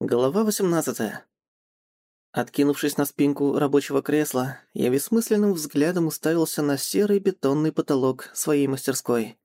Глава 18. Откинувшись на спинку рабочего кресла, я бессмысленным взглядом уставился на серый бетонный потолок своей мастерской.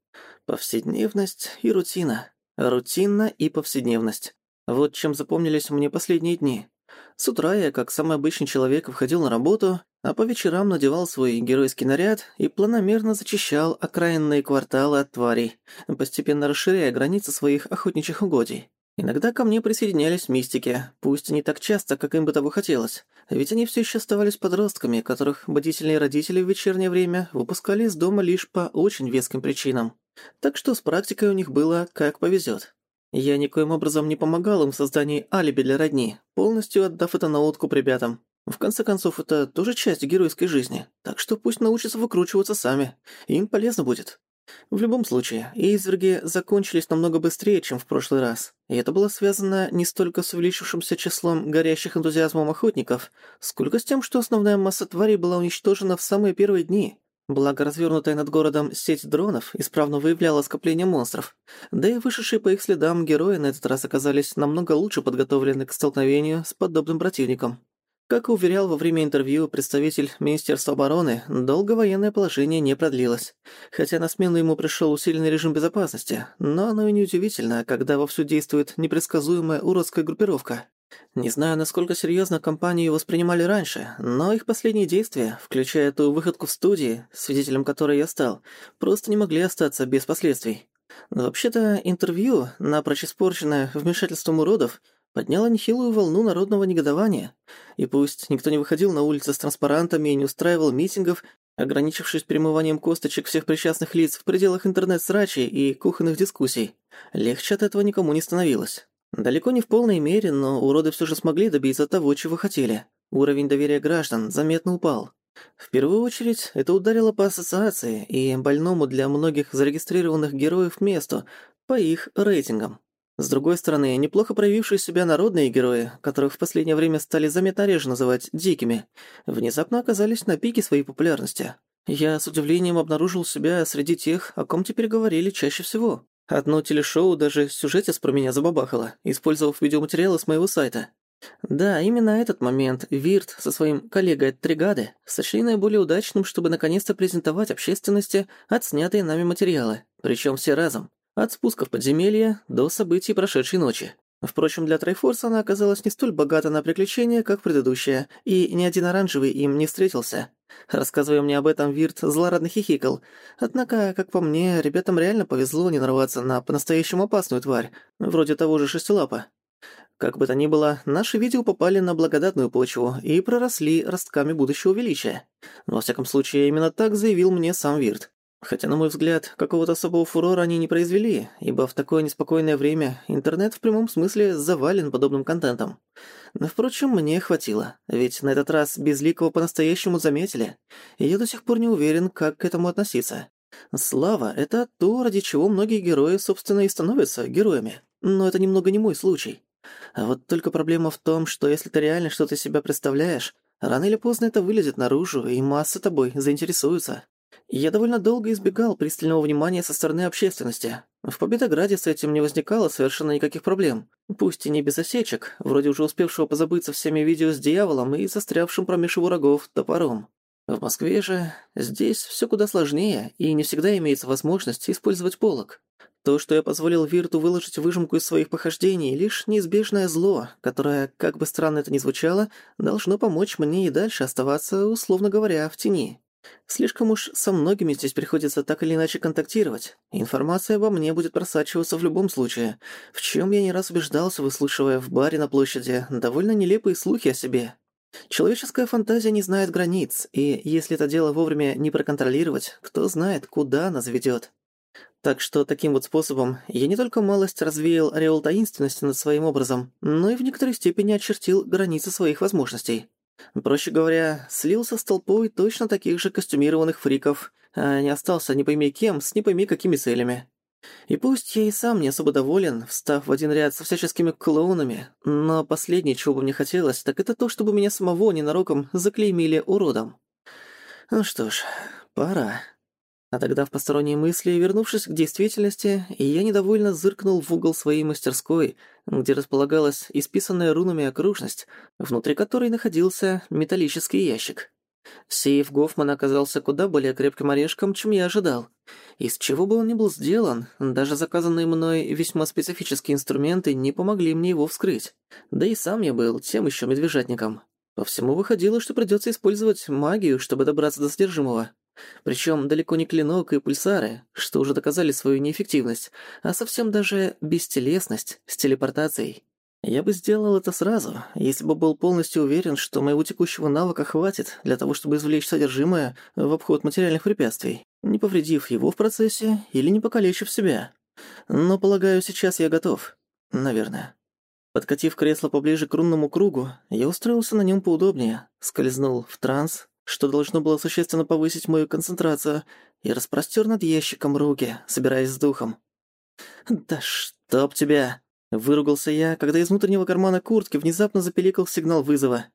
Повседневность и рутина. Рутина и повседневность. Вот чем запомнились мне последние дни. С утра я, как самый обычный человек, входил на работу, а по вечерам надевал свой геройский наряд и планомерно зачищал окраинные кварталы от тварей, постепенно расширяя границы своих охотничьих угодий. Иногда ко мне присоединялись мистики, пусть не так часто, как им бы того хотелось, ведь они все еще оставались подростками, которых бдительные родители в вечернее время выпускали из дома лишь по очень веским причинам. Так что с практикой у них было как повезет. Я никоим образом не помогал им в создании алиби для родни, полностью отдав это на откуп ребятам. В конце концов, это тоже часть геройской жизни, так что пусть научатся выкручиваться сами, им полезно будет. В любом случае, изверги закончились намного быстрее, чем в прошлый раз. И это было связано не столько с увеличившимся числом горящих энтузиазмом охотников, сколько с тем, что основная масса тварей была уничтожена в самые первые дни. Благо, развернутая над городом сеть дронов исправно выявляла скопление монстров. Да и вышедшие по их следам герои на этот раз оказались намного лучше подготовлены к столкновению с подобным противником. Как уверял во время интервью представитель Министерства обороны, долго военное положение не продлилось. Хотя на смену ему пришел усиленный режим безопасности, но оно и не удивительно, когда вовсю действует непредсказуемая уродская группировка. Не знаю, насколько серьезно компанию воспринимали раньше, но их последние действия, включая ту выходку в студии, свидетелем которой я стал, просто не могли остаться без последствий. Вообще-то, интервью, напрочь испорченное вмешательством уродов, подняла нехилую волну народного негодования. И пусть никто не выходил на улицы с транспарантами и не устраивал митингов, ограничившись перемыванием косточек всех причастных лиц в пределах интернет-срачей и кухонных дискуссий, легче от этого никому не становилось. Далеко не в полной мере, но уроды все же смогли добиться того, чего хотели. Уровень доверия граждан заметно упал. В первую очередь, это ударило по ассоциации и больному для многих зарегистрированных героев месту по их рейтингам. С другой стороны, неплохо проявившие себя народные герои, которых в последнее время стали заметно реже называть «дикими», внезапно оказались на пике своей популярности. Я с удивлением обнаружил себя среди тех, о ком теперь говорили чаще всего. Одно телешоу даже сюжетец про меня забабахало, использовав видеоматериалы с моего сайта. Да, именно этот момент Вирт со своим коллегой от Тригады сочли наиболее удачным, чтобы наконец-то презентовать общественности отснятые нами материалы, причем все разом. От спуска в подземелье до событий прошедшей ночи. Впрочем, для Трайфорса она оказалась не столь богата на приключения, как предыдущая, и ни один оранжевый им не встретился. Рассказывая мне об этом, Вирт злорадно хихикал. Однако, как по мне, ребятам реально повезло не нарваться на по-настоящему опасную тварь, вроде того же шестилапа. Как бы то ни было, наши видео попали на благодатную почву и проросли ростками будущего величия. Во всяком случае, именно так заявил мне сам Вирт. Хотя, на мой взгляд, какого-то особого фурора они не произвели, ибо в такое неспокойное время интернет в прямом смысле завален подобным контентом. Но, впрочем, мне хватило, ведь на этот раз Безликого по-настоящему заметили, и я до сих пор не уверен, как к этому относиться. Слава — это то, ради чего многие герои, собственно, и становятся героями. Но это немного не мой случай. А вот только проблема в том, что если ты реально что-то себя представляешь, рано или поздно это вылезет наружу, и масса тобой заинтересуется. Я довольно долго избегал пристального внимания со стороны общественности. В Победограде с этим не возникало совершенно никаких проблем. Пусть и не без осечек, вроде уже успевшего позабыться всеми видео с дьяволом и застрявшим промеж врагов топором. В Москве же здесь все куда сложнее, и не всегда имеется возможность использовать полок. То, что я позволил Вирту выложить выжимку из своих похождений, лишь неизбежное зло, которое, как бы странно это ни звучало, должно помочь мне и дальше оставаться, условно говоря, в тени. Слишком уж со многими здесь приходится так или иначе контактировать. Информация обо мне будет просачиваться в любом случае, в чем я не раз убеждался, выслушивая в баре на площади довольно нелепые слухи о себе. Человеческая фантазия не знает границ, и если это дело вовремя не проконтролировать, кто знает, куда нас ведет. Так что таким вот способом я не только малость развеял ореол таинственности над своим образом, но и в некоторой степени очертил границы своих возможностей. Проще говоря, слился с толпой точно таких же костюмированных фриков, а не остался не пойми кем, с не пойми какими целями. И пусть я и сам не особо доволен, встав в один ряд со всяческими клоунами, но последнее, чего бы мне хотелось, так это то, чтобы меня самого ненароком заклеймили уродом. Ну что ж, пора. Отогдав посторонние мысли и вернувшись к действительности, я недовольно зыркнул в угол своей мастерской, где располагалась исписанная рунами окружность, внутри которой находился металлический ящик. Сейф Гофмана оказался куда более крепким орешком, чем я ожидал. Из чего бы он ни был сделан, даже заказанные мной весьма специфические инструменты не помогли мне его вскрыть. Да и сам я был тем еще медвежатником. По всему выходило, что придется использовать магию, чтобы добраться до содержимого. Причем далеко не клинок и пульсары, что уже доказали свою неэффективность, а совсем даже бестелесность с телепортацией. Я бы сделал это сразу, если бы был полностью уверен, что моего текущего навыка хватит для того, чтобы извлечь содержимое в обход материальных препятствий, не повредив его в процессе или не покалечив себя. Но, полагаю, сейчас я готов. Наверное. Подкатив кресло поближе к рунному кругу, я устроился на нем поудобнее, скользнул в транс, что должно было существенно повысить мою концентрацию, и распростер над ящиком руки, собираясь с духом. «Да чтоб тебя!» — выругался я, когда из внутреннего кармана куртки внезапно запеликал сигнал вызова.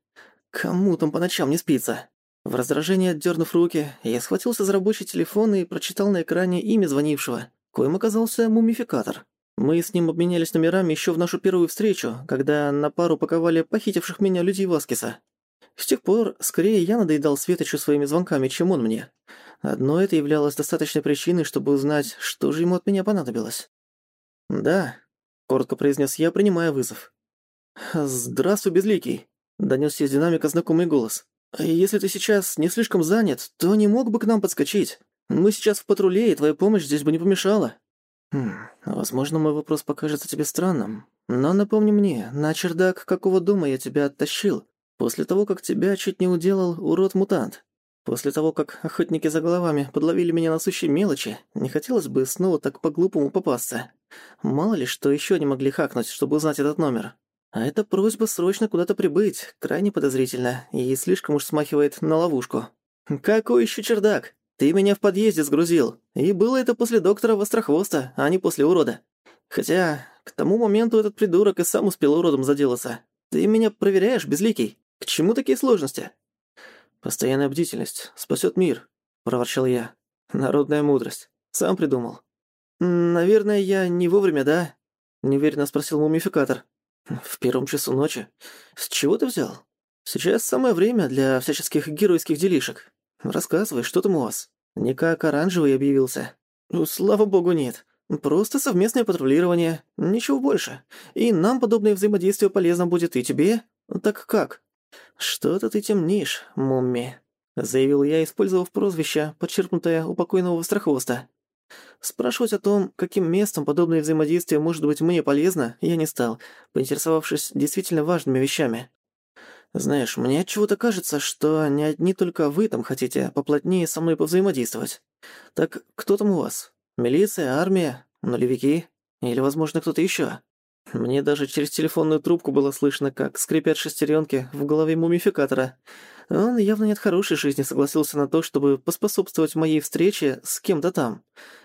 «Кому там по ночам не спится?» В раздражении отдернув руки, я схватился за рабочий телефон и прочитал на экране имя звонившего, коим оказался мумификатор. Мы с ним обменялись номерами еще в нашу первую встречу, когда на пару паковали похитивших меня людей Васкиса. С тех пор, скорее я надоедал Светочу своими звонками, чем он мне. Одно это являлось достаточной причиной, чтобы узнать, что же ему от меня понадобилось. «Да», — коротко произнес я, принимая вызов. «Здравствуй, Безликий», — донёсся из динамика знакомый голос. «Если ты сейчас не слишком занят, то не мог бы к нам подскочить. Мы сейчас в патруле, и твоя помощь здесь бы не помешала». «Хм, возможно, мой вопрос покажется тебе странным, но напомни мне, на чердак какого дома я тебя оттащил, После того, как тебя чуть не уделал урод-мутант. После того, как охотники за головами подловили меня на сущей мелочи, не хотелось бы снова так по-глупому попасться. Мало ли, что еще не могли хакнуть, чтобы узнать этот номер. А эта просьба срочно куда-то прибыть, крайне подозрительно, и слишком уж смахивает на ловушку. «Какой еще чердак? Ты меня в подъезде сгрузил. И было это после доктора Вострохвоста, а не после урода. Хотя, к тому моменту этот придурок и сам успел уродом заделаться. Ты меня проверяешь, безликий?» К чему такие сложности? Постоянная бдительность спасет мир, проворчал я. Народная мудрость. Сам придумал. Наверное, я не вовремя, да? Неуверенно спросил мумификатор. В первом часу ночи. С чего ты взял? Сейчас самое время для всяческих геройских делишек. Рассказывай, что там у вас? Никак оранжевый объявился. Ну, слава богу, нет. Просто совместное патрулирование, ничего больше. И нам подобное взаимодействие полезно будет и тебе. Так как? «Что-то ты темнишь, Мумми», — заявил я, использовав прозвище, подчеркнутое у покойного страховоста. Спрашивать о том, каким местом подобное взаимодействие может быть мне полезно, я не стал, поинтересовавшись действительно важными вещами. «Знаешь, мне чего-то кажется, что не одни только вы там хотите поплотнее со мной повзаимодействовать. Так кто там у вас? Милиция, армия, нулевики? Или, возможно, кто-то еще? Мне даже через телефонную трубку было слышно, как скрипят шестеренки в голове мумификатора. Он явно не от хорошей жизни согласился на то, чтобы поспособствовать моей встрече с кем-то там.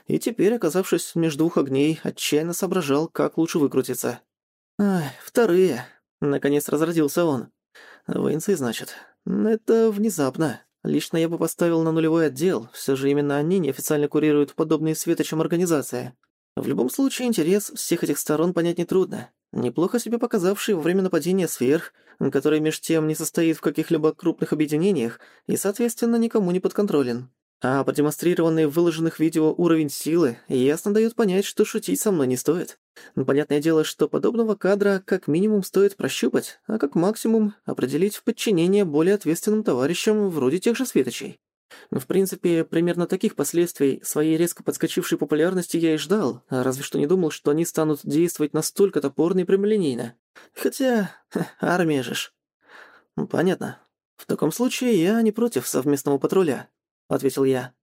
И теперь, оказавшись между двух огней, отчаянно соображал, как лучше выкрутиться. «Ай, вторые!» — наконец разродился он. «Воинцы, значит. Это внезапно. Лично я бы поставил на нулевой отдел, все же именно они неофициально курируют подобные светочем организации. В любом случае, интерес всех этих сторон понять нетрудно. Неплохо себе показавший во время нападения сверх, который меж тем не состоит в каких-либо крупных объединениях и, соответственно, никому не подконтролен. А продемонстрированный в выложенных видео уровень силы ясно дает понять, что шутить со мной не стоит. Понятное дело, что подобного кадра как минимум стоит прощупать, а как максимум определить в подчинение более ответственным товарищам вроде тех же светочей. Ну, в принципе, примерно таких последствий своей резко подскочившей популярности я и ждал, а разве что не думал, что они станут действовать настолько топорно и прямолинейно. Хотя, ха, армия же ж. Ну, понятно. В таком случае я не против совместного патруля, ответил я.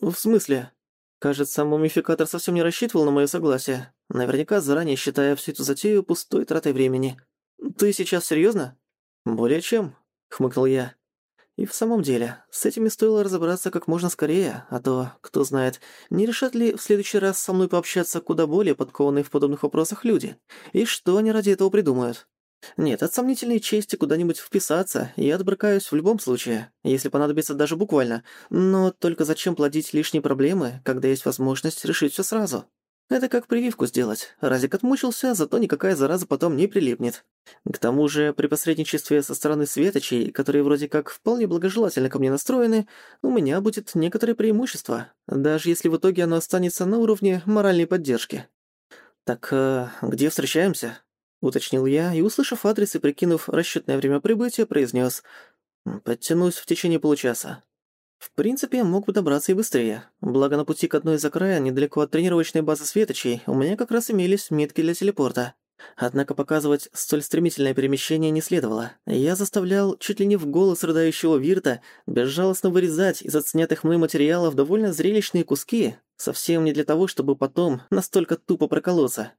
В смысле? Кажется, мумификатор совсем не рассчитывал на мое согласие, наверняка заранее считая всю эту затею пустой тратой времени. Ты сейчас серьезно? Более чем, хмыкнул я. И в самом деле, с этими стоило разобраться как можно скорее, а то, кто знает, не решат ли в следующий раз со мной пообщаться куда более подкованные в подобных вопросах люди, и что они ради этого придумают. Нет, от сомнительной чести куда-нибудь вписаться я отбрыкаюсь в любом случае, если понадобится даже буквально. Но только зачем плодить лишние проблемы, когда есть возможность решить все сразу? Это как прививку сделать. Разик отмучился, зато никакая зараза потом не прилипнет. К тому же, при посредничестве со стороны светочей, которые вроде как вполне благожелательно ко мне настроены, у меня будет некоторое преимущество, даже если в итоге оно останется на уровне моральной поддержки. «Так э, где встречаемся?» — уточнил я, и, услышав адрес и прикинув расчетное время прибытия, произнес «Подтянусь в течение получаса». В принципе, мог бы добраться и быстрее. Благо на пути к одной из окраин, недалеко от тренировочной базы Светочей, у меня как раз имелись метки для телепорта. Однако показывать столь стремительное перемещение не следовало. Я заставлял чуть ли не в голос рыдающего Вирта безжалостно вырезать из отснятых мной материалов довольно зрелищные куски, совсем не для того, чтобы потом настолько тупо проколоться.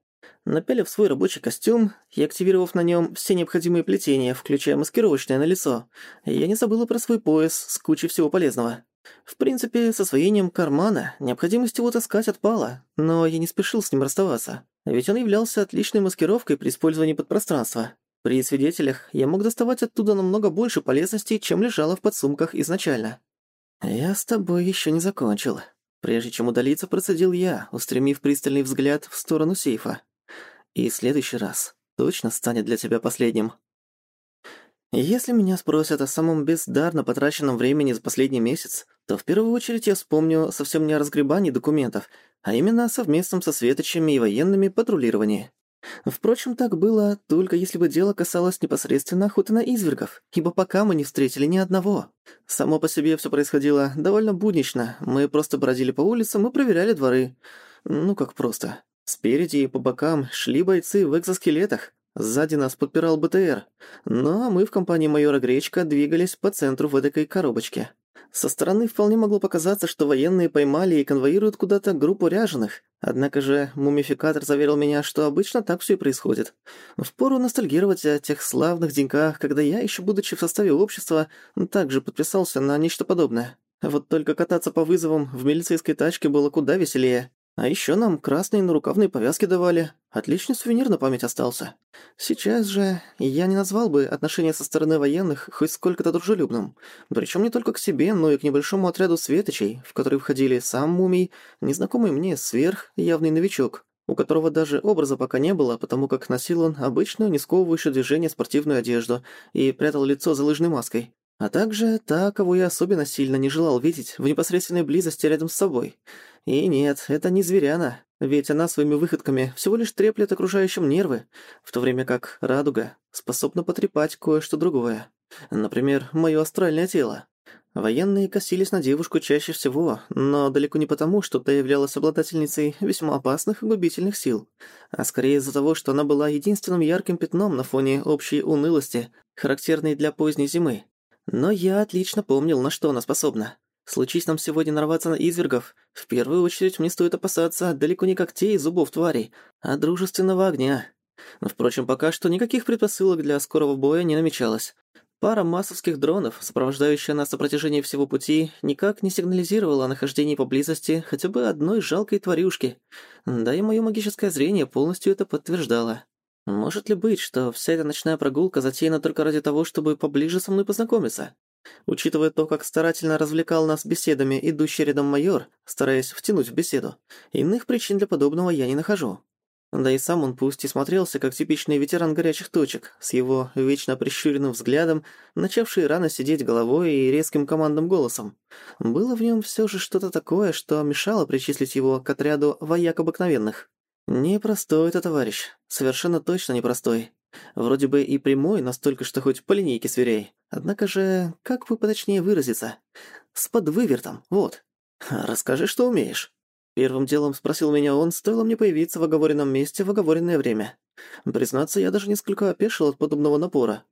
Напялив свой рабочий костюм и активировав на нем все необходимые плетения, включая маскировочное на лицо, я не забыла про свой пояс с кучей всего полезного. В принципе, с освоением кармана необходимость его таскать отпала, но я не спешил с ним расставаться, ведь он являлся отличной маскировкой при использовании подпространства. При свидетелях я мог доставать оттуда намного больше полезностей, чем лежало в подсумках изначально. «Я с тобой еще не закончил», Прежде чем удалиться, процедил я, устремив пристальный взгляд в сторону сейфа. И следующий раз точно станет для тебя последним. Если меня спросят о самом бездарно потраченном времени за последний месяц, то в первую очередь я вспомню совсем не о разгребании документов, а именно о совместном со светочами и военными патрулировании. Впрочем, так было, только если бы дело касалось непосредственно охоты на извергов, ибо пока мы не встретили ни одного. Само по себе все происходило довольно буднично, мы просто бродили по улицам и проверяли дворы. Ну, как просто. Спереди и по бокам шли бойцы в экзоскелетах, сзади нас подпирал БТР, ну а мы в компании майора Гречка двигались по центру в эдакой коробочке. Со стороны вполне могло показаться, что военные поймали и конвоируют куда-то группу ряженых. Однако же мумификатор заверил меня, что обычно так все и происходит. Впору ностальгировать о тех славных деньках, когда я, еще будучи в составе общества, также подписался на нечто подобное. Вот только кататься по вызовам в милицейской тачке было куда веселее. А еще нам красные нарукавные повязки давали. Отличный сувенир на память остался. Сейчас же я не назвал бы отношения со стороны военных хоть сколько-то дружелюбным. Причем не только к себе, но и к небольшому отряду светочей, в который входили сам Мумий, незнакомый мне сверх явный новичок, у которого даже образа пока не было, потому как носил он обычную, не сковывающую движение спортивную одежду и прятал лицо за лыжной маской. А также та, кого я особенно сильно не желал видеть в непосредственной близости рядом с собой — и нет, это не зверяна, ведь она своими выходками всего лишь треплет окружающим нервы, в то время как радуга способна потрепать кое-что другое. Например, моё астральное тело. Военные косились на девушку чаще всего, но далеко не потому, что та являлась обладательницей весьма опасных и губительных сил, а скорее из-за того, что она была единственным ярким пятном на фоне общей унылости, характерной для поздней зимы. Но я отлично помнил, на что она способна. Случись нам сегодня нарваться на извергов, в первую очередь мне стоит опасаться далеко не когтей и зубов тварей, а дружественного огня. Но, впрочем, пока что никаких предпосылок для скорого боя не намечалось. Пара массовских дронов, сопровождающая нас на протяжении всего пути, никак не сигнализировала о нахождении поблизости хотя бы одной жалкой тварюшки. Да и моё магическое зрение полностью это подтверждало. Может ли быть, что вся эта ночная прогулка затеяна только ради того, чтобы поближе со мной познакомиться? Учитывая то, как старательно развлекал нас беседами идущий рядом майор, стараясь втянуть в беседу, иных причин для подобного я не нахожу. Да и сам он пусть и смотрелся как типичный ветеран горячих точек, с его вечно прищуренным взглядом, начавший рано сидеть головой и резким командным голосом. Было в нем все же что-то такое, что мешало причислить его к отряду вояк обыкновенных. Непростой это товарищ, совершенно точно непростой. Вроде бы и прямой, настолько, что хоть по линейке сверяй. Однако же, как бы поточнее выразиться? С подвывертом, вот. Расскажи, что умеешь. Первым делом спросил меня он, стоило мне появиться в оговоренном месте в оговоренное время. Признаться, я даже несколько опешил от подобного напора.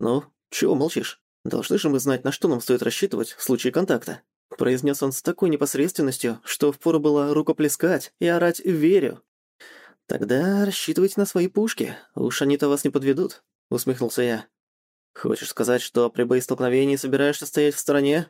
«Ну, чего молчишь? Должны же мы знать, на что нам стоит рассчитывать в случае контакта». Произнес он с такой непосредственностью, что впору было рукоплескать и орать «верю». «Тогда рассчитывайте на свои пушки, уж они-то вас не подведут», — усмехнулся я. «Хочешь сказать, что при боестолкновении собираешься стоять в стороне?»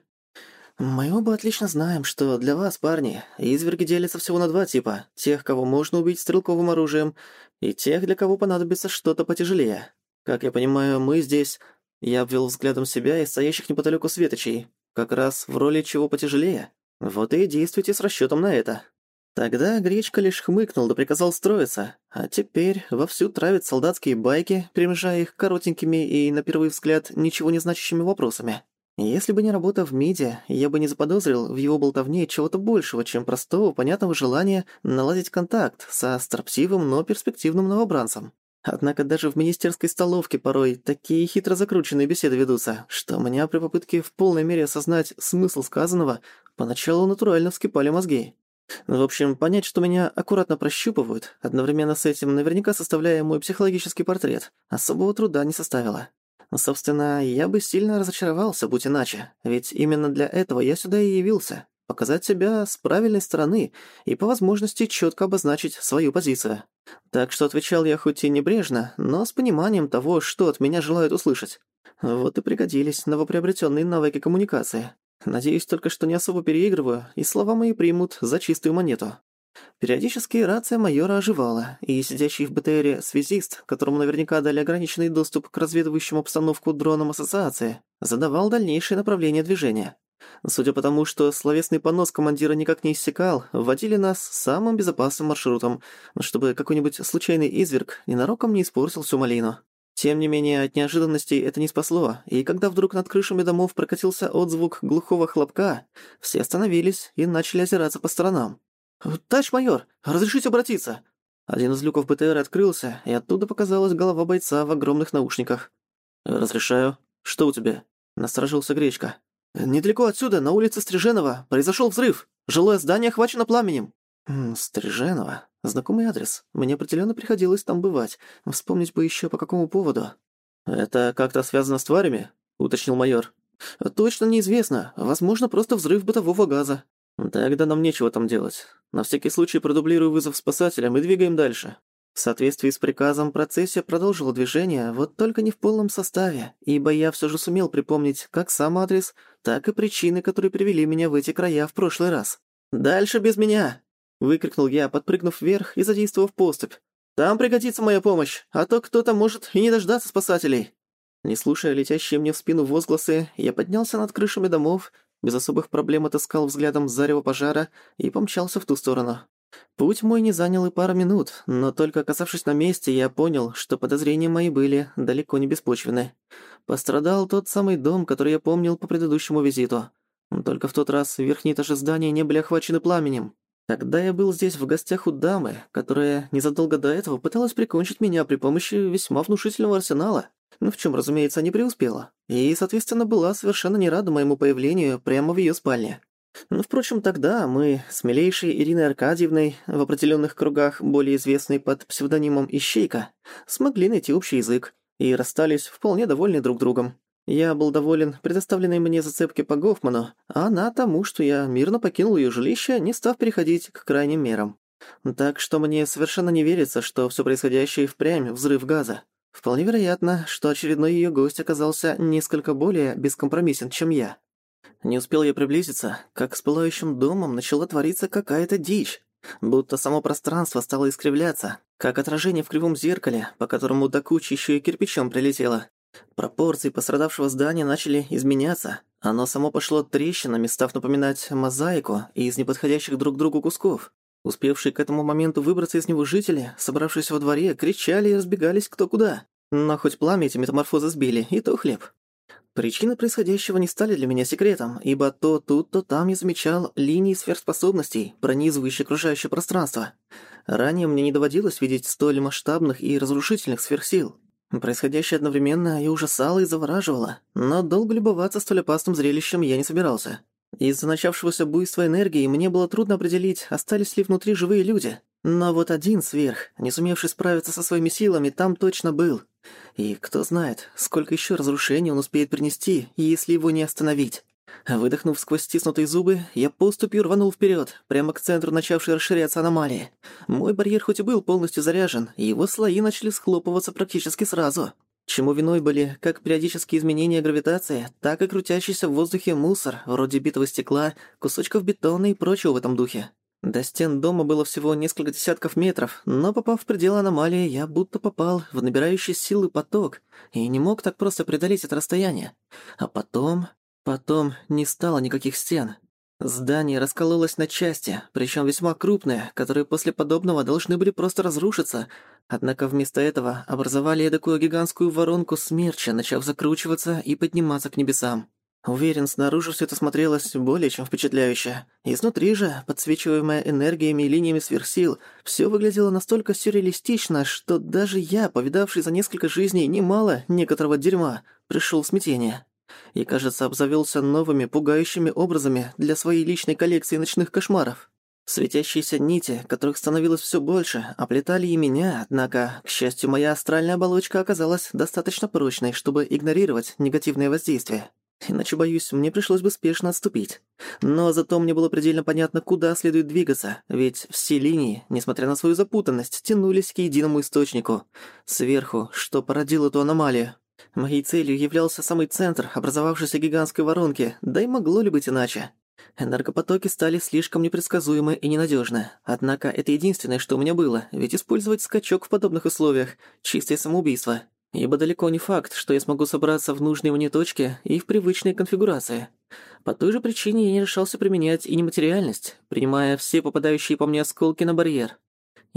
«Мы оба отлично знаем, что для вас, парни, изверги делятся всего на два типа. Тех, кого можно убить стрелковым оружием, и тех, для кого понадобится что-то потяжелее. Как я понимаю, мы здесь...» Я обвел взглядом себя и стоящих неподалеку светочей, как раз в роли чего потяжелее. Вот и действуйте с расчетом на это. Тогда Гречка лишь хмыкнул да приказал строиться, а теперь вовсю травит солдатские байки, примежая их коротенькими и, на первый взгляд, ничего не значащими вопросами. Если бы не работа в МИДе, я бы не заподозрил в его болтовне чего-то большего, чем простого, понятного желания наладить контакт со строптивым, но перспективным новобранцем. Однако даже в министерской столовке порой такие хитро закрученные беседы ведутся, что меня при попытке в полной мере осознать смысл сказанного поначалу натурально вскипали мозги. В общем, понять, что меня аккуратно прощупывают, одновременно с этим наверняка составляя мой психологический портрет, особого труда не составило. Собственно, я бы сильно разочаровался, будь иначе, ведь именно для этого я сюда и явился. Показать себя с правильной стороны и по возможности четко обозначить свою позицию. Так что отвечал я хоть и небрежно, но с пониманием того, что от меня желают услышать. Вот и пригодились новоприобретенные навыки коммуникации. Надеюсь только, что не особо переигрываю, и слова мои примут за чистую монету. Периодически рация майора оживала, и сидящий в БТРе связист, которому наверняка дали ограниченный доступ к разведывающим обстановку дронам Ассоциации, задавал дальнейшее направление движения. Судя по тому, что словесный понос командира никак не иссякал, вводили нас самым безопасным маршрутом, чтобы какой-нибудь случайный изверг ненароком не испортил всю малину. Тем не менее, от неожиданности это не спасло, и когда вдруг над крышами домов прокатился отзвук глухого хлопка, все остановились и начали озираться по сторонам. «Товарищ майор, разрешите обратиться?» Один из люков БТР открылся, и оттуда показалась голова бойца в огромных наушниках. «Разрешаю. Что у тебя?» — насторожился Гречка. «Недалеко отсюда, на улице Стриженова, произошел взрыв. Жилое здание охвачено пламенем». «Стриженова? Знакомый адрес. Мне определенно приходилось там бывать. Вспомнить бы еще по какому поводу». «Это как-то связано с тварями?» — уточнил майор. «Точно неизвестно. Возможно, просто взрыв бытового газа». «Тогда нам нечего там делать. На всякий случай продублирую вызов спасателям и двигаем дальше». В соответствии с приказом процессия продолжила движение, вот только не в полном составе, ибо я все же сумел припомнить как сам адрес, так и причины, которые привели меня в эти края в прошлый раз. «Дальше без меня!» Выкрикнул я, подпрыгнув вверх и задействовав поступь. «Там пригодится моя помощь, а то кто-то может и не дождаться спасателей». Не слушая летящие мне в спину возгласы, я поднялся над крышами домов, без особых проблем отыскал взглядом зарево пожара и помчался в ту сторону. Путь мой не занял и пару минут, но только оказавшись на месте, я понял, что подозрения мои были далеко не беспочвены. Пострадал тот самый дом, который я помнил по предыдущему визиту. Только в тот раз верхние этажи здания не были охвачены пламенем. Тогда я был здесь в гостях у дамы, которая незадолго до этого пыталась прикончить меня при помощи весьма внушительного арсенала, ну, в чем, разумеется, не преуспела, и, соответственно, была совершенно не рада моему появлению прямо в ее спальне. Ну, впрочем, тогда мы с милейшей Ириной Аркадьевной, в определенных кругах более известной под псевдонимом Ищейка, смогли найти общий язык и расстались вполне довольны друг другом. Я был доволен предоставленной мне зацепке по Гофману, а она тому, что я мирно покинул ее жилище, не став переходить к крайним мерам. Так что мне совершенно не верится, что все происходящее впрямь взрыв газа. Вполне вероятно, что очередной ее гость оказался несколько более бескомпромиссен, чем я. Не успел я приблизиться, как с пылающим домом начала твориться какая-то дичь. Будто само пространство стало искривляться, как отражение в кривом зеркале, по которому до кучи еще и кирпичом прилетело. Пропорции пострадавшего здания начали изменяться. Оно само пошло трещинами, став напоминать мозаику из неподходящих друг другу кусков. Успевшие к этому моменту выбраться из него жители, собравшись во дворе, кричали и разбегались кто куда. Но хоть пламя эти метаморфозы сбили, и то хлеб. Причины происходящего не стали для меня секретом, ибо то тут, то там я замечал линии сверхспособностей, пронизывающие окружающее пространство. Ранее мне не доводилось видеть столь масштабных и разрушительных сверхсил. Происходящее одновременно и ужасало, и завораживало, но долго любоваться столь опасным зрелищем я не собирался. Из-за начавшегося буйства энергии мне было трудно определить, остались ли внутри живые люди. Но вот один сверх, не сумевший справиться со своими силами, там точно был. И кто знает, сколько еще разрушений он успеет принести, если его не остановить. Выдохнув сквозь стиснутые зубы, я поступью рванул вперед, прямо к центру начавшей расширяться аномалии. Мой барьер хоть и был полностью заряжен, его слои начали схлопываться практически сразу. Чему виной были как периодические изменения гравитации, так и крутящийся в воздухе мусор, вроде битого стекла, кусочков бетона и прочего в этом духе. До стен дома было всего несколько десятков метров, но попав в пределы аномалии, я будто попал в набирающий силы поток и не мог так просто преодолеть это расстояние. А потом... Потом не стало никаких стен. Здание раскололось на части, причем весьма крупные, которые после подобного должны были просто разрушиться, однако вместо этого образовали эдакую гигантскую воронку смерча, начав закручиваться и подниматься к небесам. Уверен, снаружи все это смотрелось более чем впечатляюще. Изнутри же, подсвечиваемое энергиями и линиями сверхсил, все выглядело настолько сюрреалистично, что даже я, повидавший за несколько жизней немало некоторого дерьма, пришел в смятение. И, кажется, обзавелся новыми пугающими образами для своей личной коллекции ночных кошмаров. Светящиеся нити, которых становилось все больше, оплетали и меня, однако, к счастью, моя астральная оболочка оказалась достаточно прочной, чтобы игнорировать негативное воздействие. Иначе, боюсь, мне пришлось бы спешно отступить. Но зато мне было предельно понятно, куда следует двигаться, ведь все линии, несмотря на свою запутанность, тянулись к единому источнику. Сверху, что породило эту аномалию. Моей целью являлся самый центр образовавшейся гигантской воронки, да и могло ли быть иначе. Энергопотоки стали слишком непредсказуемы и ненадежны. Однако это единственное, что у меня было, ведь использовать скачок в подобных условиях – чистое самоубийство. Ибо далеко не факт, что я смогу собраться в нужные мне точки и в привычной конфигурации. По той же причине я не решался применять и нематериальность, принимая все попадающие по мне осколки на барьер.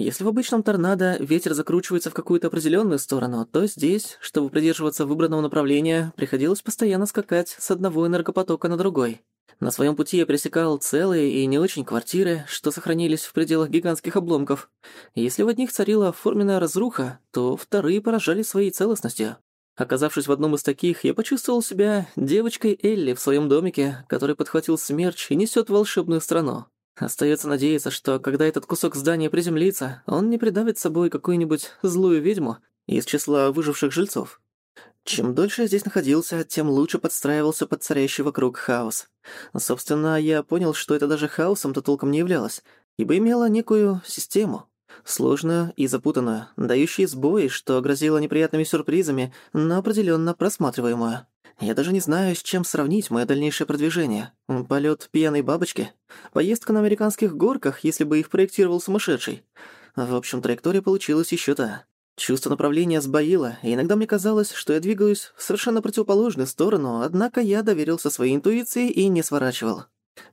Если в обычном торнадо ветер закручивается в какую-то определенную сторону, то здесь, чтобы придерживаться выбранного направления, приходилось постоянно скакать с одного энергопотока на другой. На своем пути я пересекал целые и не очень квартиры, что сохранились в пределах гигантских обломков. Если в одних царила форменная разруха, то вторые поражали своей целостностью. Оказавшись в одном из таких, я почувствовал себя девочкой Элли в своем домике, который подхватил смерч и несет волшебную страну. Остается надеяться, что когда этот кусок здания приземлится, он не придавит собой какую-нибудь злую ведьму из числа выживших жильцов. Чем дольше я здесь находился, тем лучше подстраивался под царящий вокруг хаос. Собственно, я понял, что это даже хаосом-то толком не являлось, ибо имело некую систему, сложную и запутанную, дающую сбои, что грозило неприятными сюрпризами, но определенно просматриваемую. Я даже не знаю, с чем сравнить мое дальнейшее продвижение. Полет пьяной бабочки? Поездка на американских горках, если бы их проектировал сумасшедший? В общем, траектория получилась еще та. Чувство направления сбоило, и иногда мне казалось, что я двигаюсь в совершенно противоположную сторону, однако я доверился своей интуиции и не сворачивал.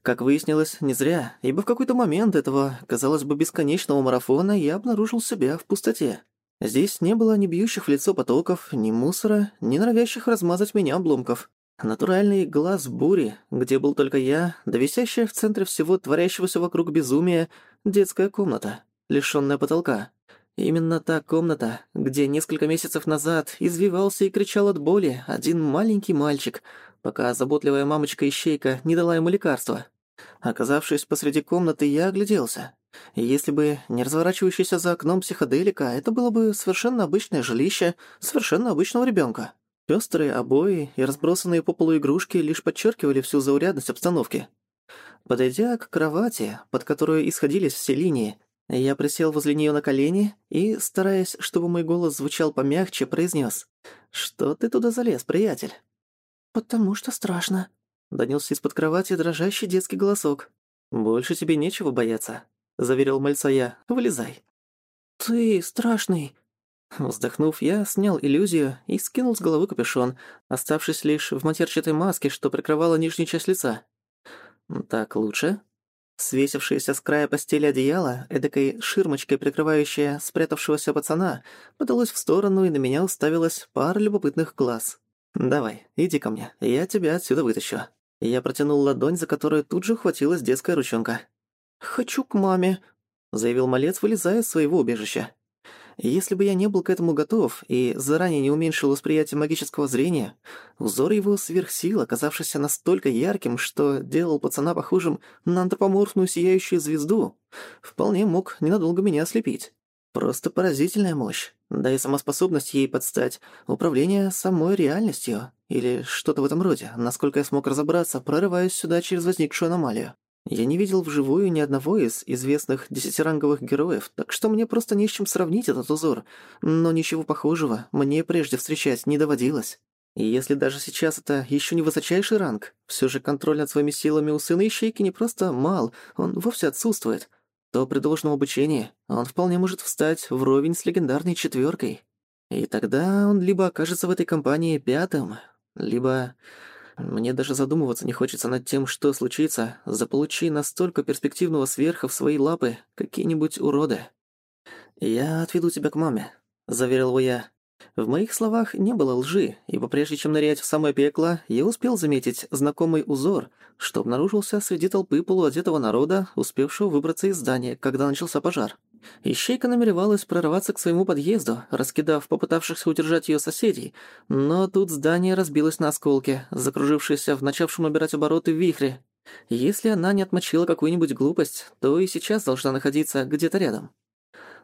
Как выяснилось, не зря, ибо в какой-то момент этого, казалось бы, бесконечного марафона я обнаружил себя в пустоте. Здесь не было ни бьющих в лицо потоков, ни мусора, ни норовящих размазать меня обломков. Натуральный глаз бури, где был только я, да висящая в центре всего творящегося вокруг безумия детская комната, лишённая потолка. Именно та комната, где несколько месяцев назад извивался и кричал от боли один маленький мальчик, пока заботливая мамочка-ищейка не дала ему лекарства. Оказавшись посреди комнаты, я огляделся. Если бы не разворачивающийся за окном психоделика, это было бы совершенно обычное жилище совершенно обычного ребенка. Пестрые обои и разбросанные по полу игрушки лишь подчеркивали всю заурядность обстановки. Подойдя к кровати, под которую исходились все линии, я присел возле нее на колени и, стараясь, чтобы мой голос звучал помягче, произнес: «Что ты туда залез, приятель?» «Потому что страшно», — донесся из-под кровати дрожащий детский голосок. «Больше тебе нечего бояться», — заверил мальца я. «Вылезай». «Ты страшный». Вздохнув, я снял иллюзию и скинул с головы капюшон, оставшись лишь в матерчатой маске, что прикрывала нижнюю часть лица. «Так лучше?» Свесившееся с края постели одеяло, эдакой ширмочкой прикрывающее спрятавшегося пацана, подалось в сторону, и на меня уставилась пара любопытных глаз. «Давай, иди ко мне, я тебя отсюда вытащу». Я протянул ладонь, за которую тут же ухватилась детская ручонка. «Хочу к маме», — заявил малец, вылезая из своего убежища. Если бы я не был к этому готов и заранее не уменьшил восприятие магического зрения, узор его сверхсил, оказавшийся настолько ярким, что делал пацана похожим на антропоморфную сияющую звезду, вполне мог ненадолго меня ослепить. Просто поразительная мощь, да и сама способность ей подстать, управление самой реальностью, или что-то в этом роде, насколько я смог разобраться, прорываясь сюда через возникшую аномалию. Я не видел вживую ни одного из известных десятиранговых героев, так что мне просто не с чем сравнить этот узор. Но ничего похожего мне прежде встречать не доводилось. И если даже сейчас это еще не высочайший ранг, все же контроль над своими силами у сына Ищейки не просто мал, он вовсе отсутствует. То при должном обучении он вполне может встать вровень с легендарной четвёркой. И тогда он либо окажется в этой компании пятым, либо... Мне даже задумываться не хочется над тем, что случится, заполучи настолько перспективного сверха в свои лапы какие-нибудь уроды. «Я отведу тебя к маме», — заверил его я. В моих словах не было лжи, ибо прежде чем нырять в самое пекло, я успел заметить знакомый узор, что обнаружился среди толпы полуодетого народа, успевшего выбраться из здания, когда начался пожар. Ищейка намеревалась прорваться к своему подъезду, раскидав попытавшихся удержать её соседей, но тут здание разбилось на осколки, закружившиеся в начавшем набирать обороты вихре. Если она не отмочила какую-нибудь глупость, то и сейчас должна находиться где-то рядом.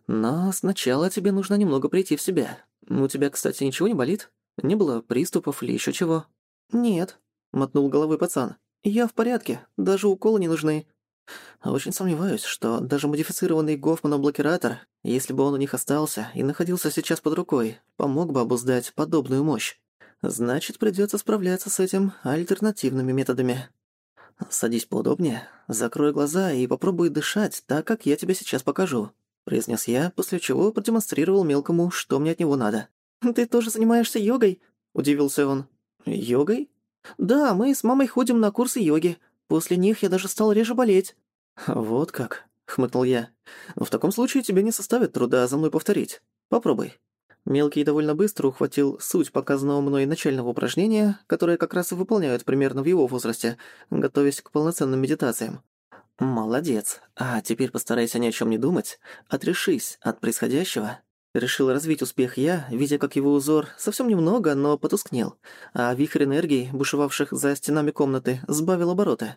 Но сначала тебе нужно немного прийти в себя. У тебя, кстати, ничего не болит? Не было приступов или ещё чего? Нет, мотнул головой пацан. Я в порядке, даже уколы не нужны. Очень сомневаюсь, что даже модифицированный Гофманом блокиратор, если бы он у них остался и находился сейчас под рукой, помог бы обуздать подобную мощь. Значит, придётся справляться с этим альтернативными методами. Садись поудобнее, закрой глаза и попробуй дышать так, как я тебе сейчас покажу произнес я, после чего продемонстрировал мелкому, что мне от него надо. «Ты тоже занимаешься йогой?» – удивился он. «Йогой?» «Да, мы с мамой ходим на курсы йоги. После них я даже стал реже болеть». «Вот как», – хмыкнул я. «В таком случае тебе не составит труда за мной повторить. Попробуй». Мелкий довольно быстро ухватил суть показанного мной начального упражнения, которое как раз и выполняют примерно в его возрасте, готовясь к полноценным медитациям. «Молодец. А теперь постарайся ни о чем не думать. Отрешись от происходящего». Решил развить успех я, видя, как его узор совсем немного, но потускнел, а вихрь энергии, бушевавших за стенами комнаты, сбавил обороты.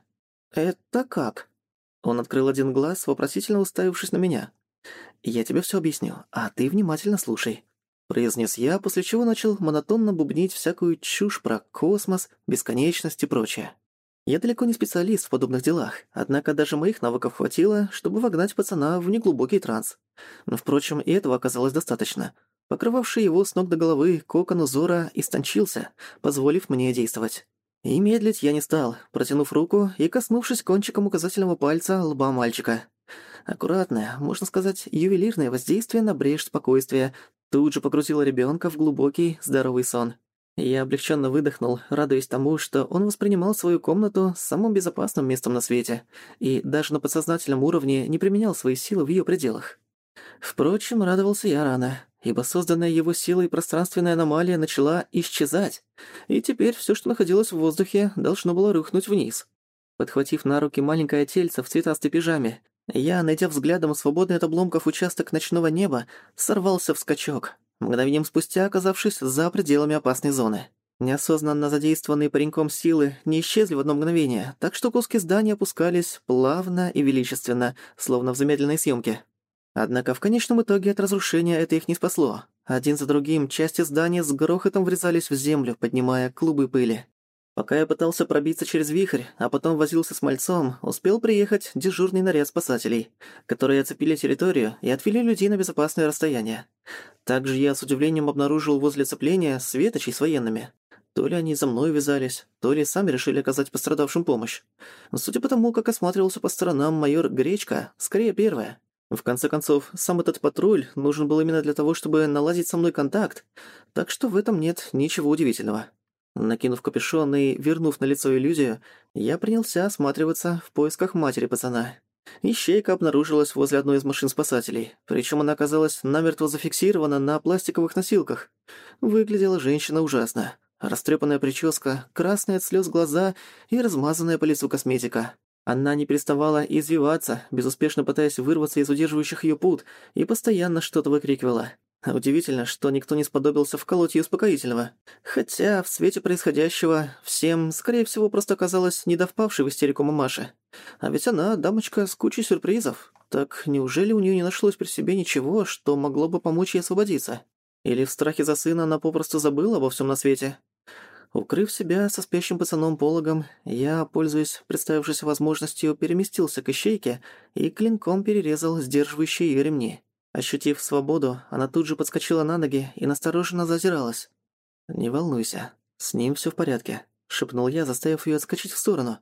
«Это как?» Он открыл один глаз, вопросительно уставившись на меня. «Я тебе все объясню, а ты внимательно слушай», — произнес я, после чего начал монотонно бубнить всякую чушь про космос, бесконечность и прочее. Я далеко не специалист в подобных делах, однако даже моих навыков хватило, чтобы вогнать пацана в неглубокий транс. Но, впрочем, и этого оказалось достаточно. Покрывавший его с ног до головы кокон узора истончился, позволив мне действовать. И медлить я не стал, протянув руку и коснувшись кончиком указательного пальца лба мальчика. Аккуратное, можно сказать, ювелирное воздействие на брешь спокойствия тут же погрузило ребенка в глубокий, здоровый сон. Я облегченно выдохнул, радуясь тому, что он воспринимал свою комнату самым безопасным местом на свете и даже на подсознательном уровне не применял свои силы в ее пределах. Впрочем, радовался я рано, ибо созданная его силой пространственная аномалия начала исчезать, и теперь все, что находилось в воздухе, должно было рухнуть вниз. Подхватив на руки маленькое тельце в цветастой пижаме, я, найдя взглядом свободный от обломков участок ночного неба, сорвался в скачок, мгновением спустя оказавшись за пределами опасной зоны. Неосознанно задействованные пареньком силы не исчезли в одно мгновение, так что куски здания опускались плавно и величественно, словно в замедленной съемке. Однако в конечном итоге от разрушения это их не спасло. Один за другим части здания с грохотом врезались в землю, поднимая клубы пыли. Пока я пытался пробиться через вихрь, а потом возился с мальцом, успел приехать дежурный наряд спасателей, которые оцепили территорию и отвели людей на безопасное расстояние. Также я с удивлением обнаружил возле цепления светочей с военными. То ли они за мной вязались, то ли сами решили оказать пострадавшим помощь. Судя по тому, как осматривался по сторонам майор Гречка, скорее первое. В конце концов, сам этот патруль нужен был именно для того, чтобы наладить со мной контакт, так что в этом нет ничего удивительного. Накинув капюшон и вернув на лицо иллюзию, я принялся осматриваться в поисках матери пацана. Ищейка обнаружилась возле одной из машин спасателей, причем она оказалась намертво зафиксирована на пластиковых носилках. Выглядела женщина ужасно. Растрепанная прическа, красные от слез глаза и размазанная по лицу косметика. Она не переставала извиваться, безуспешно пытаясь вырваться из удерживающих ее пут, и постоянно что-то выкрикивала. Удивительно, что никто не сподобился вколоть ей успокоительного. Хотя в свете происходящего всем, скорее всего, просто оказалось недовпавшей в истерику мамаши. А ведь она дамочка с кучей сюрпризов. Так неужели у нее не нашлось при себе ничего, что могло бы помочь ей освободиться? Или в страхе за сына она попросту забыла обо всем на свете? Укрыв себя со спящим пацаном-пологом, я, пользуясь представившейся возможностью, переместился к ищейке и клинком перерезал сдерживающие её ремни. Ощутив свободу, она тут же подскочила на ноги и настороженно зазиралась. «Не волнуйся, с ним всё в порядке», — шепнул я, заставив её отскочить в сторону.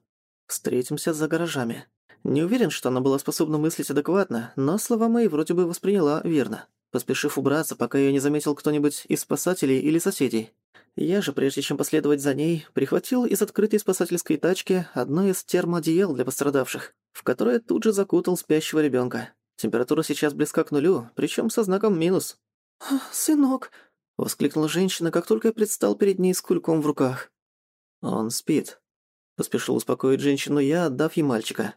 «Встретимся за гаражами. Не уверен, что она была способна мыслить адекватно, но слова мои вроде бы восприняла верно, поспешив убраться, пока её не заметил кто-нибудь из спасателей или соседей. Я же, прежде чем последовать за ней, прихватил из открытой спасательской тачки одно из термоодеял для пострадавших, в которое тут же закутал спящего ребёнка. Температура сейчас близка к нулю, причём со знаком минус. «Сынок!» — воскликнула женщина, как только я предстал перед ней с кульком в руках. «Он спит», — поспешил успокоить женщину я, отдав ей мальчика.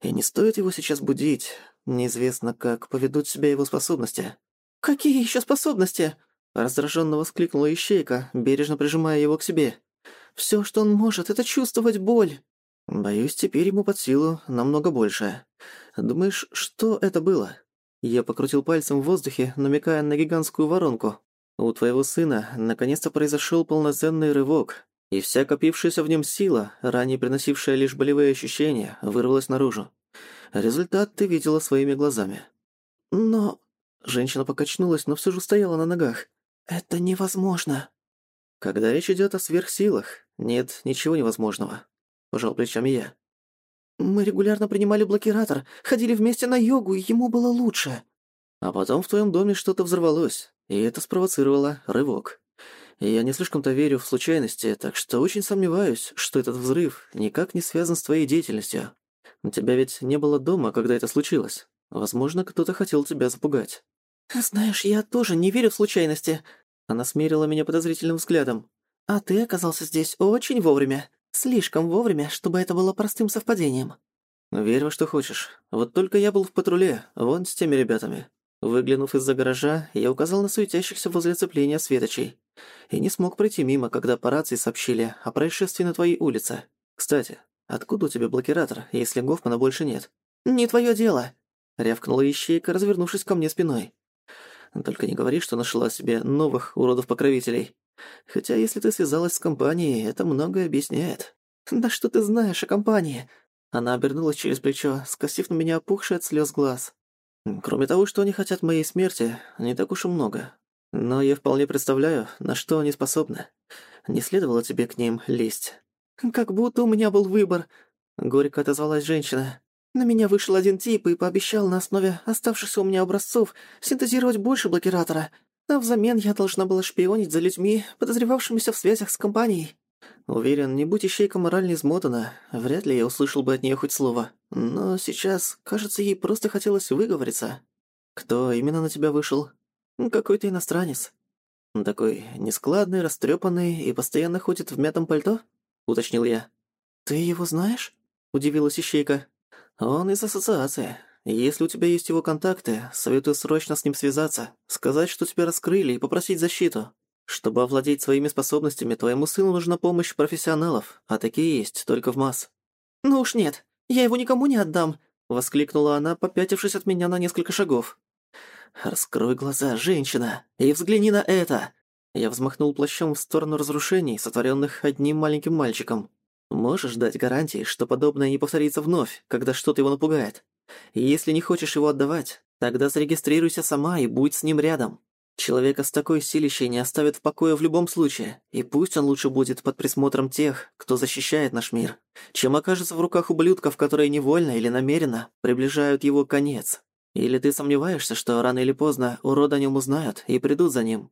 «И не стоит его сейчас будить. Неизвестно, как поведут себя его способности». «Какие ещё способности?» Раздраженно воскликнула Ищейка, бережно прижимая его к себе. «Всё, что он может, это чувствовать боль!» «Боюсь, теперь ему под силу намного больше. Думаешь, что это было?» Я покрутил пальцем в воздухе, намекая на гигантскую воронку. «У твоего сына наконец-то произошёл полноценный рывок, и вся копившаяся в нем сила, ранее приносившая лишь болевые ощущения, вырвалась наружу. Результат ты видела своими глазами». «Но...» Женщина покачнулась, но всё же стояла на ногах. «Это невозможно». «Когда речь идёт о сверхсилах, нет ничего невозможного», — пожал плечами я. «Мы регулярно принимали блокиратор, ходили вместе на йогу, и ему было лучше». «А потом в твоём доме что-то взорвалось, и это спровоцировало рывок. Я не слишком-то верю в случайности, так что очень сомневаюсь, что этот взрыв никак не связан с твоей деятельностью. У тебя ведь не было дома, когда это случилось. Возможно, кто-то хотел тебя запугать». «Знаешь, я тоже не верю в случайности». Она смерила меня подозрительным взглядом. «А ты оказался здесь очень вовремя. Слишком вовремя, чтобы это было простым совпадением». «Верь во что хочешь. Вот только я был в патруле, вон с теми ребятами». Выглянув из-за гаража, я указал на суетящихся возле цепления светочей. И не смог пройти мимо, когда по рации сообщили о происшествии на твоей улице. Кстати, откуда у тебя блокиратор, если Гофмана больше нет? «Не твое дело!» — рявкнула ищейка, развернувшись ко мне спиной. Только не говори, что нашла себе новых уродов-покровителей. Хотя если ты связалась с компанией, это многое объясняет. Да что ты знаешь о компании? Она обернулась через плечо, скосив на меня опухший от слез глаз. Кроме того, что они хотят моей смерти, не так уж и много. Но я вполне представляю, на что они способны. Не следовало тебе к ним лезть. Как будто у меня был выбор, горько отозвалась женщина. На меня вышел один тип и пообещал на основе оставшихся у меня образцов синтезировать больше блокиратора, а взамен я должна была шпионить за людьми, подозревавшимися в связях с компанией. Уверен, не будь ищейка морально измотана, вряд ли я услышал бы от нее хоть слово. Но сейчас, кажется, ей просто хотелось выговориться. Кто именно на тебя вышел? Какой-то иностранец. Такой нескладный, растрепанный и постоянно ходит в мятом пальто? Уточнил я. Ты его знаешь? Удивилась ищейка. «Он из ассоциации. Если у тебя есть его контакты, советую срочно с ним связаться, сказать, что тебя раскрыли и попросить защиту. Чтобы овладеть своими способностями, твоему сыну нужна помощь профессионалов, а такие есть только в масс». «Ну уж нет, я его никому не отдам», — воскликнула она, попятившись от меня на несколько шагов. «Раскрой глаза, женщина, и взгляни на это!» Я взмахнул плащом в сторону разрушений, сотворенных одним маленьким мальчиком. Можешь дать гарантии, что подобное не повторится вновь, когда что-то его напугает? Если не хочешь его отдавать, тогда зарегистрируйся сама и будь с ним рядом. Человека с такой силищей не оставят в покое в любом случае, и пусть он лучше будет под присмотром тех, кто защищает наш мир, чем окажется в руках ублюдков, которые невольно или намеренно приближают его конец. Или ты сомневаешься, что рано или поздно урода о нем узнают и придут за ним?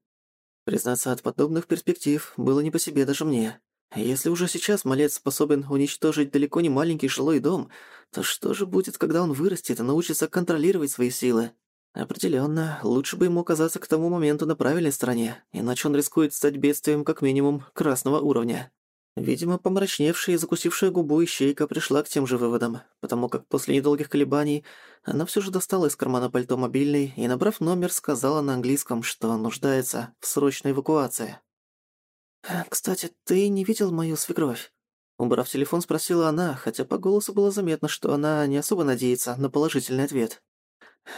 Признаться, от подобных перспектив было не по себе даже мне. Если уже сейчас малец способен уничтожить далеко не маленький жилой дом, то что же будет, когда он вырастет и научится контролировать свои силы? Определенно, лучше бы ему оказаться к тому моменту на правильной стороне, иначе он рискует стать бедствием как минимум красного уровня. Видимо, помрачневшая и закусившая губу ищейка пришла к тем же выводам, потому как после недолгих колебаний она все же достала из кармана пальто мобильный и, набрав номер, сказала на английском, что нуждается в срочной эвакуации. Э, «Кстати, ты не видел мою свекровь?» Убрав телефон, спросила она, хотя по голосу было заметно, что она не особо надеется на положительный ответ.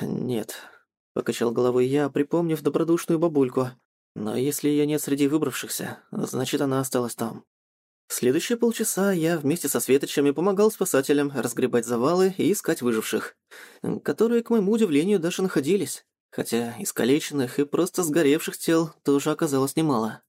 «Нет», — покачал головой я, припомнив добродушную бабульку. «Но если её нет среди выбравшихся, значит, она осталась там». Следующие полчаса я вместе со светочами помогал спасателям разгребать завалы и искать выживших, которые, к моему удивлению, даже находились, хотя искалеченных и просто сгоревших тел тоже оказалось немало.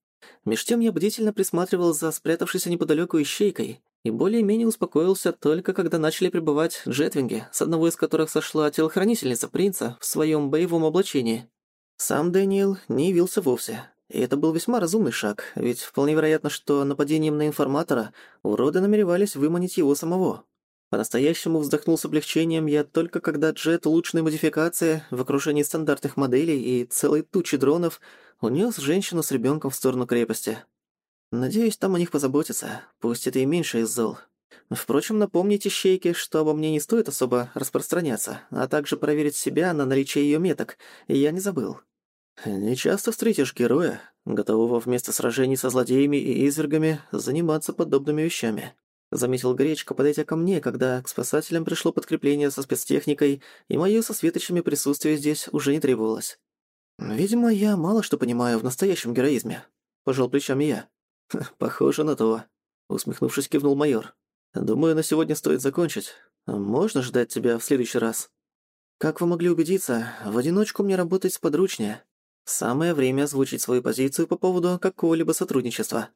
Меж тем я бдительно присматривал за спрятавшейся неподалёку ищейкой и более-менее успокоился только когда начали прибывать джетвинги, с одного из которых сошла телохранительница принца в своем боевом облачении. Сам Дэниел не явился вовсе. И это был весьма разумный шаг, ведь вполне вероятно, что нападением на информатора уроды намеревались выманить его самого. По-настоящему вздохнул с облегчением я только когда джет улучшенной модификации в окружении стандартных моделей и целой тучи дронов унес женщину с ребенком в сторону крепости. Надеюсь, там о них позаботятся, пусть это и меньше из зол. Впрочем, напомните Щейке, что обо мне не стоит особо распространяться, а также проверить себя на наличие ее меток, я не забыл. Не часто встретишь героя, готового вместо сражений со злодеями и извергами заниматься подобными вещами. Заметил Гречка, подойдя ко мне, когда к спасателям пришло подкрепление со спецтехникой, и моё со светочами присутствие здесь уже не требовалось. «Видимо, я мало что понимаю в настоящем героизме», — пожал плечами я. «Похоже на то», — усмехнувшись, кивнул майор. «Думаю, на сегодня стоит закончить. Можно ждать тебя в следующий раз?» «Как вы могли убедиться, в одиночку мне работать сподручнее. Самое время озвучить свою позицию по поводу какого-либо сотрудничества.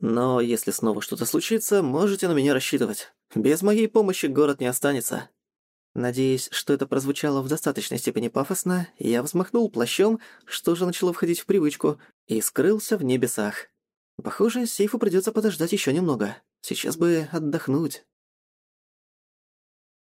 Но если снова что-то случится, можете на меня рассчитывать. Без моей помощи город не останется». Надеясь, что это прозвучало в достаточной степени пафосно, я взмахнул плащом, что же начало входить в привычку, и скрылся в небесах. Похоже, сейфу придётся подождать ещё немного. Сейчас бы отдохнуть.